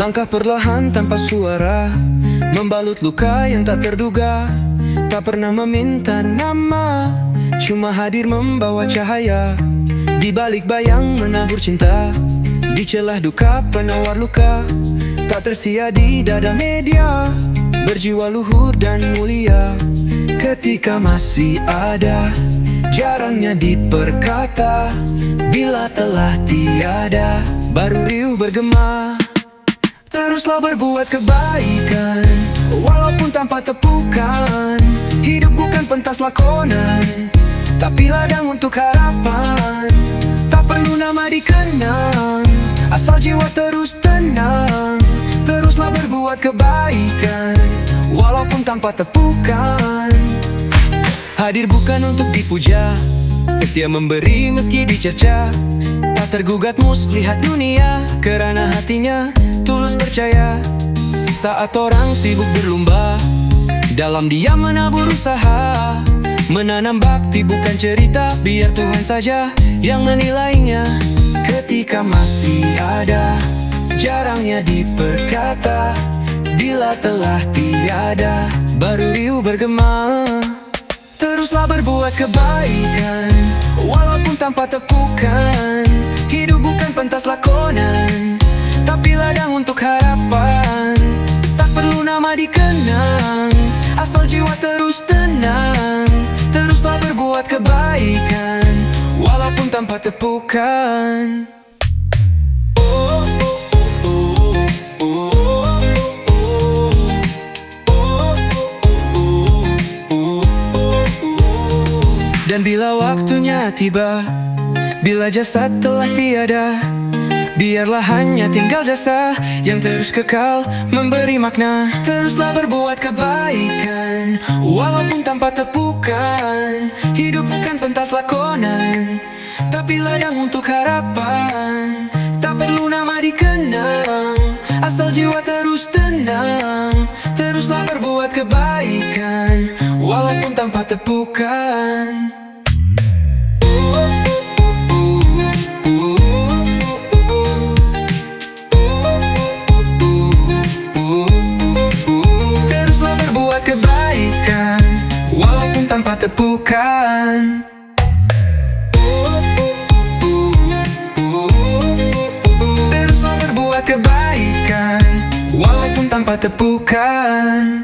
Langkah perlahan tanpa suara Membalut luka yang tak terduga. Tak pernah meminta nama Cuma hadir membawa cahaya. Di balik bayang menabur cinta Di celah duka penawar luka. Tak tersia di dada media Berjiwa luhur dan mulia. Ketika masih ada Jarangnya diperkata. Bila telah tiada Baru riuh bergema Teruslah berbuat kebaikan. Walaupun tanpa tepukan Hidup bukan pentas lakonan. Tapi ladang untuk harapan Tak perlu nama dikenang. Asal jiwa terus tenang Teruslah berbuat kebaikan. Walaupun tanpa tepukan Hadir bukan untuk dipuja. Setia memberi meski dicerca tergugat muslihat dunia Kerana hatinya tulus percaya. Saat orang sibuk berlomba Dalam diam menabur usaha. Menanam bakti bukan cerita Biar Tuhan saja yang menilainya. Ketika masih ada Jarangnya diperkata. Bila telah tiada Baru riuh bergema. Teruslah berbuat kebaikan Walaupun tanpa pentas lakonan tapi ladang untuk harapan. Tak perlu nama dikenang Asal jiwa terus tenang. Teruslah berbuat kebaikan Walaupun tanpa tepukan. Dan bila waktunya tiba Bila jasad telah tiada Biarlah hanya tinggal jasa yang terus kekal memberi makna. Teruslah berbuat kebaikan walaupun tanpa tepukan. Hidup bukan pentas lakonan tapi ladang untuk harapan. Tak perlu nama dikenang asal jiwa terus tenang. Teruslah berbuat kebaikan walaupun tanpa tepukan tanpa tepukan. Teruslah berbuat kebaikan Walaupun tanpa tepukan